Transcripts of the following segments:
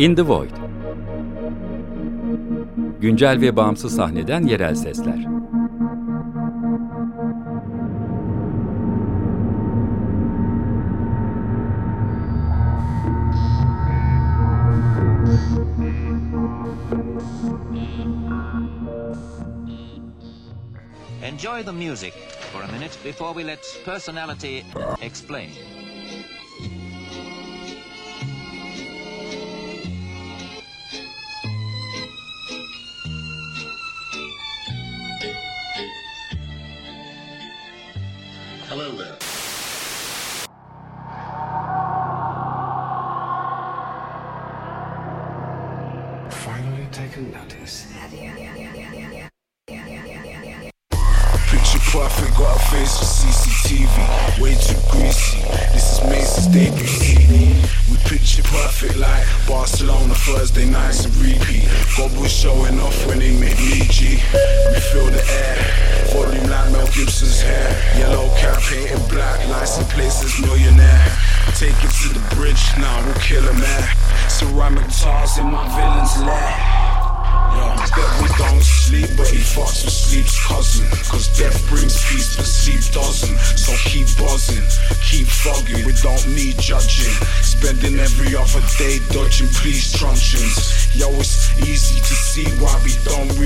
In the Void Güncel ve bağımsız sahneden yerel sesler. Enjoy the music for a minute before we let personality explain.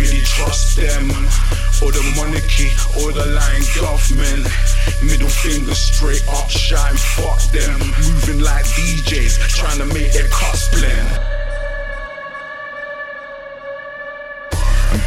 Really trust them. Or the monarchy, or the lying government. Middle finger straight up, shine, fuck them. Moving like DJs, trying to make their cuts blend.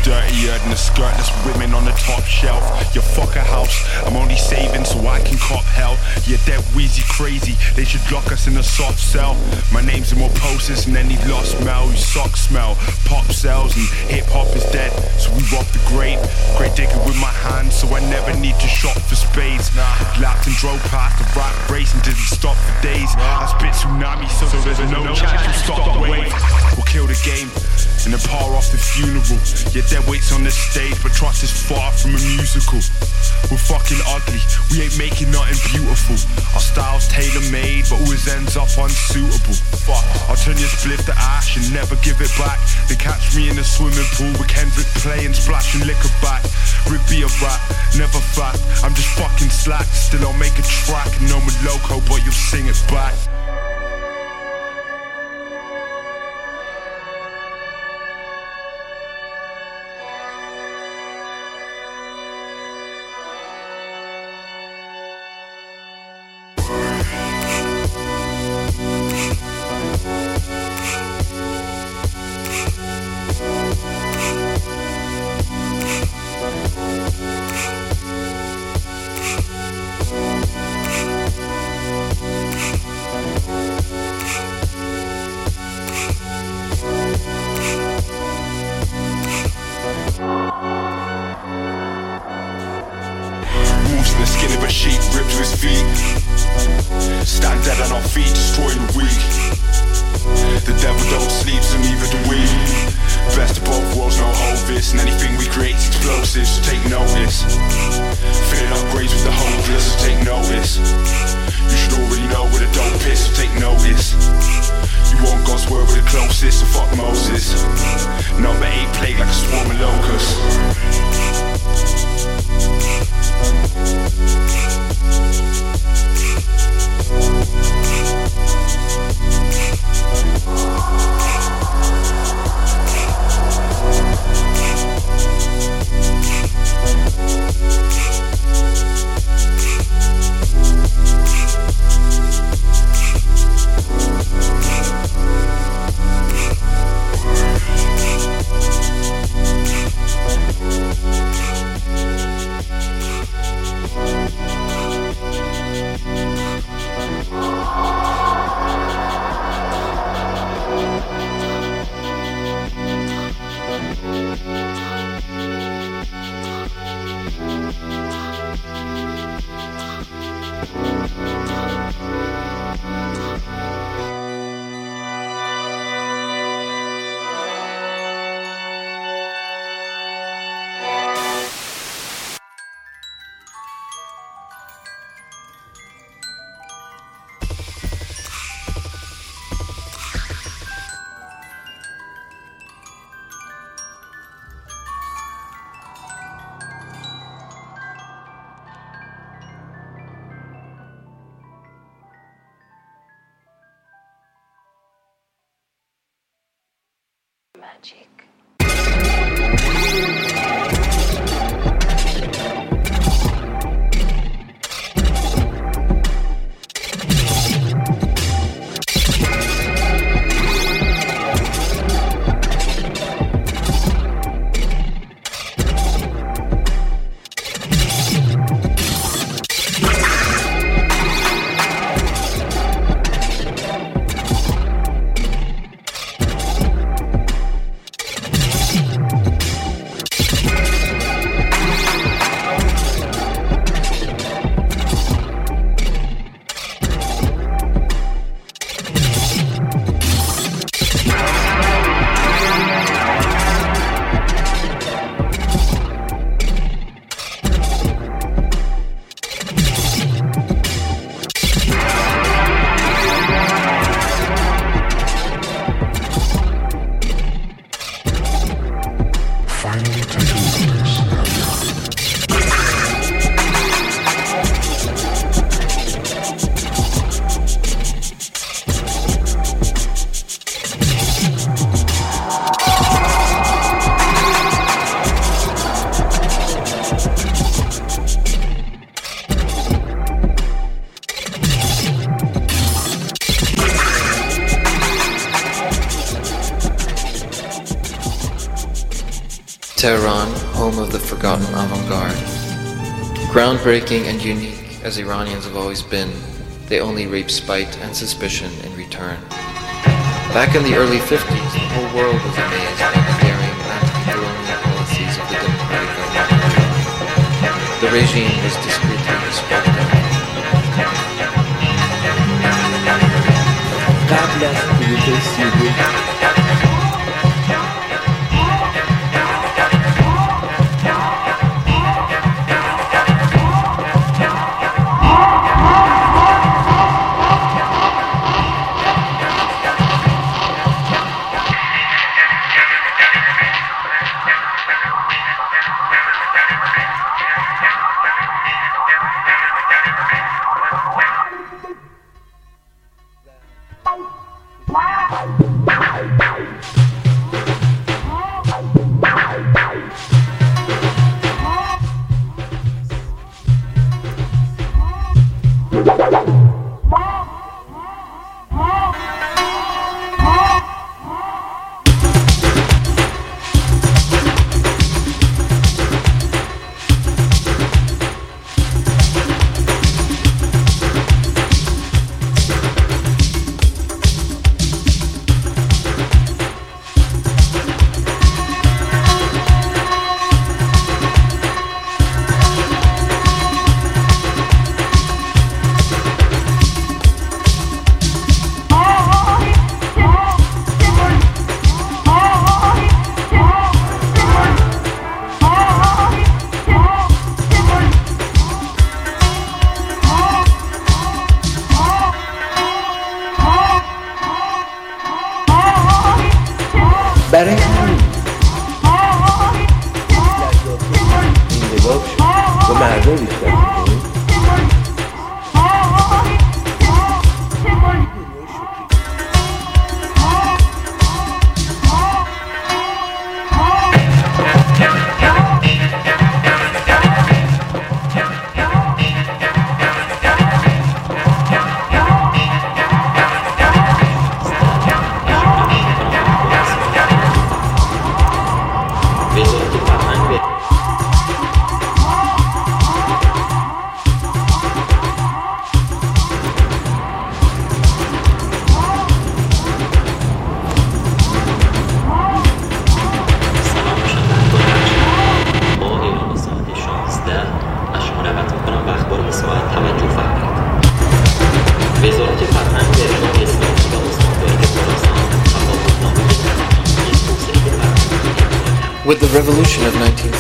Dirtier than the skirtless women on the top shelf. You fuck a house, I'm only saving so I can cop hell. You're dead wheezy crazy, they should lock us in a soft cell. My name's in more posters than any lost mail. You socks smell, pop sells, and hip hop is dead. So we rob the grave. Great digging with my hands, so I never need to shop for spades. Nah. Lapped and drove past the rat race and didn't stop for days. I spit tsunami, so, there's no chance to stop the wave. Kill the game and then par off the funeral. Yeah, dead weights on the stage, but trust is far from a musical. We're fucking ugly, we ain't making nothing beautiful. Our style's tailor made, but always ends up unsuitable. Fuck, I'll turn your spliff to ash and never give it back. They catch me in the swimming pool with Kendrick playing, splashing liquor back. Rick be a rap, never fat. I'm just fucking slack. Still I'll make a track, no more loco, but you'll sing it back. Dead on our feet, destroying the weak. The devil don't sleep, so neither do we. Best of both worlds, no Elvis, and anything we create's explosive, so take notice. Filling up graves with the hopeless, so take notice. You should already know where the dope is, so take notice. You want God's word with the closest, so fuck Moses. Number eight plague like a swarm of locusts. magic. Tehran, home of the forgotten avant-garde. Groundbreaking and unique as Iranians have always been, they only reap spite and suspicion in return. Back in the early 50s, the whole world was amazed by the daring anti-colonial policies of the Democratic government. The regime was discreetly respected. Revolution of 1970,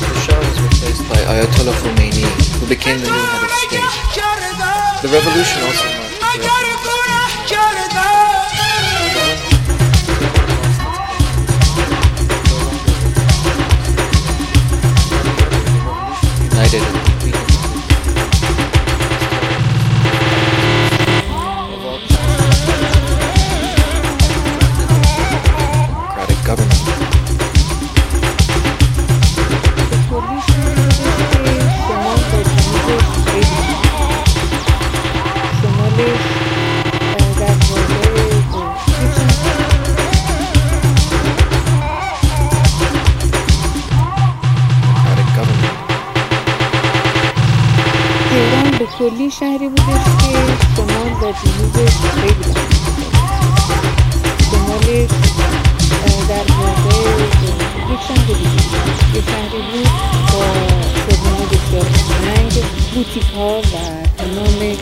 the Shah was replaced by Ayatollah Khomeini, who became the new head of state. The revolution also شهری بودش که شمال و جنوبش خیلی شمالش در واقع یک شهر یه شهری بود با ساختمان بسیار رنگ بوتیک ها و تمام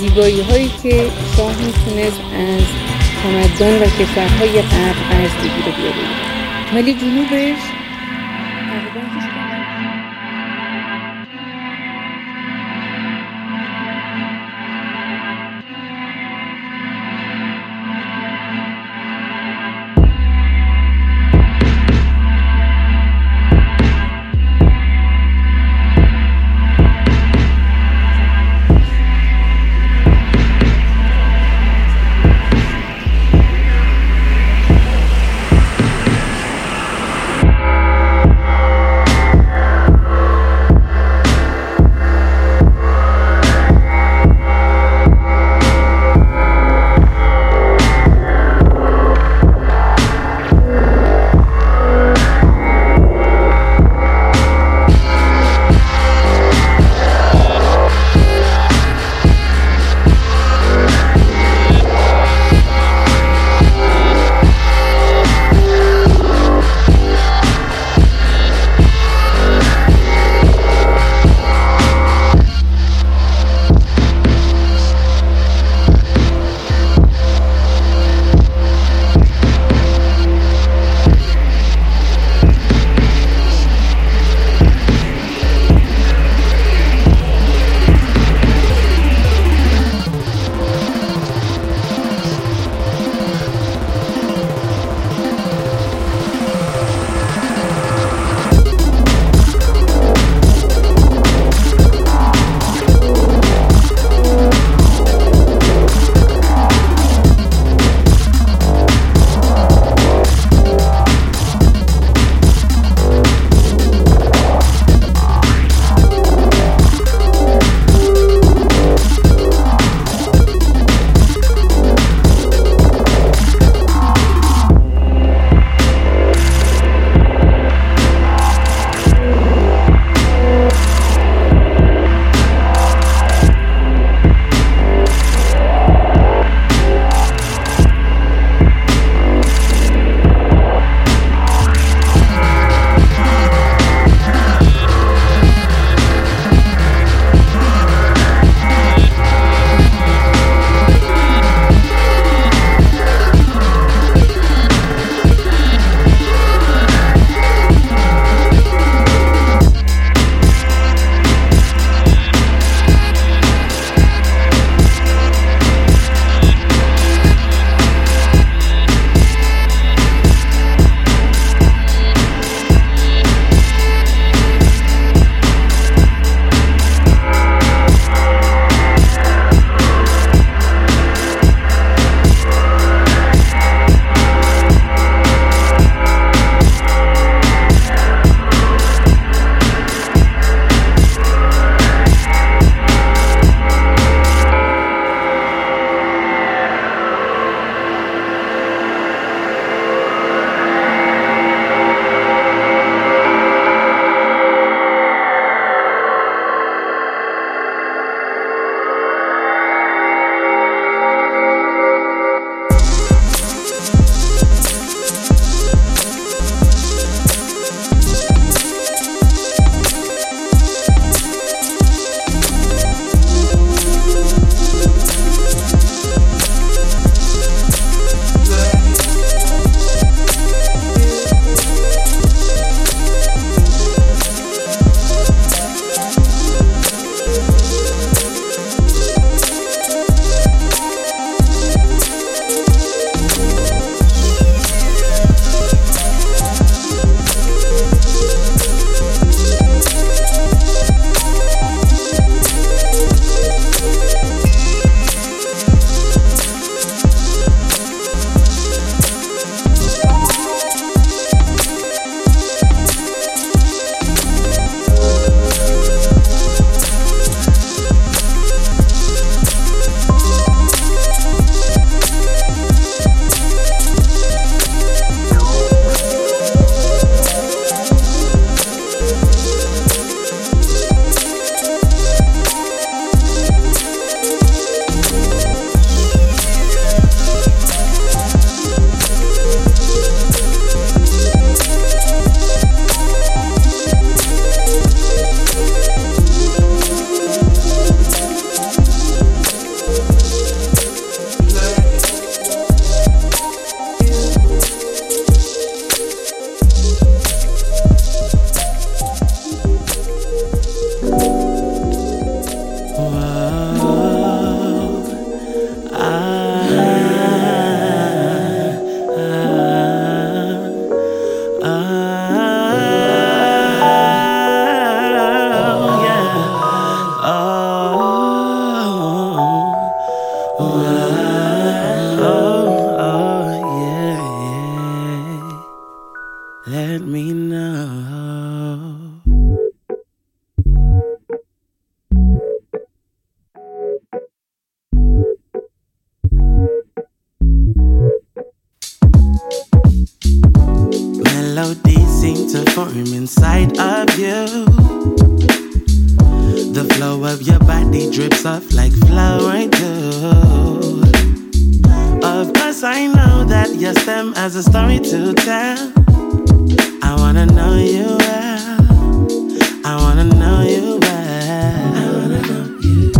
زیبایی هایی که شاه می‌تونست از تمدن و کشورهای غرب قرض بگیره بیاره. ولی جنوبش time as a story to tell. I wanna know you well. I wanna know you well. Know you.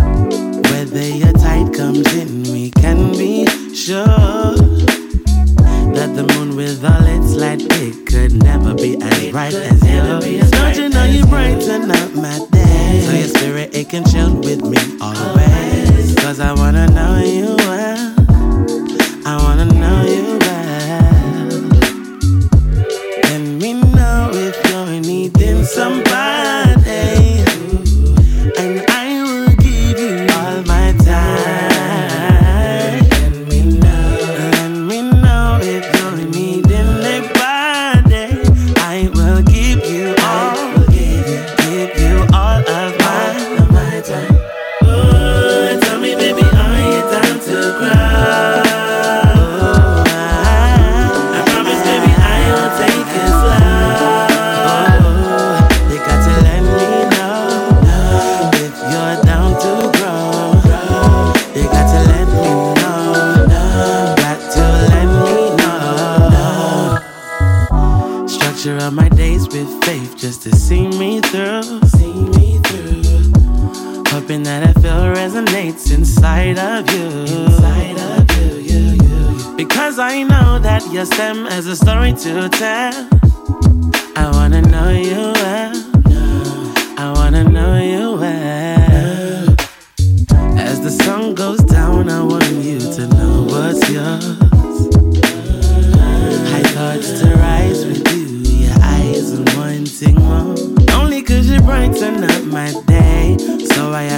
Whether your tide comes in, we can be sure that the moon with all its light, it could never be as it bright as yours. Don't you know you brighten up my day? So your spirit, it can chill with me always. always. Cause I wanna know you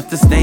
have to stay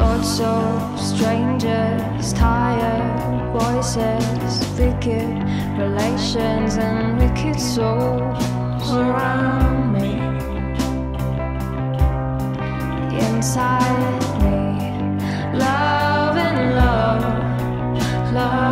Thoughts of strangers, tired voices, wicked relations, and wicked souls around me. Inside me, love and love, love.